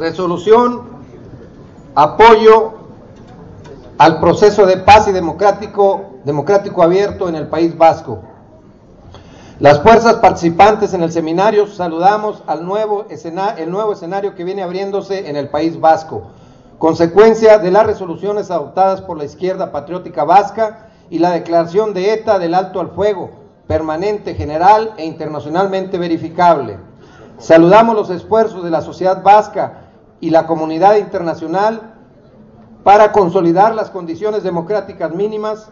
Resolución, apoyo al proceso de paz y democrático, democrático abierto en el País Vasco. Las fuerzas participantes en el seminario saludamos al nuevo escenario, el nuevo escenario que viene abriéndose en el País Vasco, consecuencia de las resoluciones adoptadas por la izquierda patriótica vasca y la declaración de ETA del alto al fuego, permanente, general e internacionalmente verificable. Saludamos los esfuerzos de la sociedad vasca y la comunidad internacional para consolidar las condiciones democráticas mínimas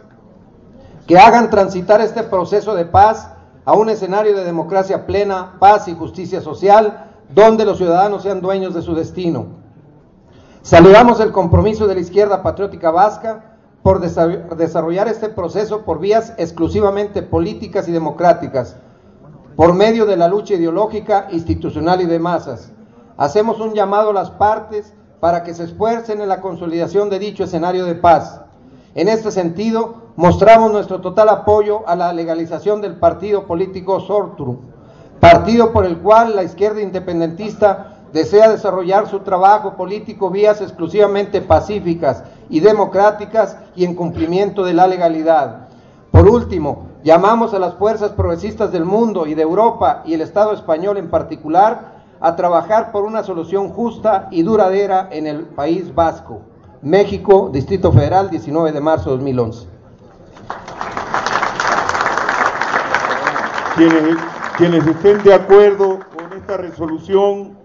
que hagan transitar este proceso de paz a un escenario de democracia plena, paz y justicia social, donde los ciudadanos sean dueños de su destino. Saludamos el compromiso de la izquierda patriótica vasca por desarrollar este proceso por vías exclusivamente políticas y democráticas, por medio de la lucha ideológica, institucional y de masas. Hacemos un llamado a las partes para que se esfuercen en la consolidación de dicho escenario de paz. En este sentido, mostramos nuestro total apoyo a la legalización del partido político Sortru, partido por el cual la izquierda independentista desea desarrollar su trabajo político vías exclusivamente pacíficas y democráticas y en cumplimiento de la legalidad. Por último, llamamos a las fuerzas progresistas del mundo y de Europa y el Estado español en particular a trabajar por una solución justa y duradera en el País Vasco. México, Distrito Federal, 19 de marzo de 2011. Quienes, quienes estén de acuerdo con esta resolución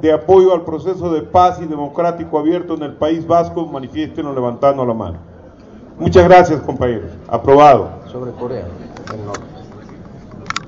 de apoyo al proceso de paz y democrático abierto en el País Vasco, manifiesten levantando la mano. Muchas gracias, compañeros. Aprobado. Sobre Corea del Norte.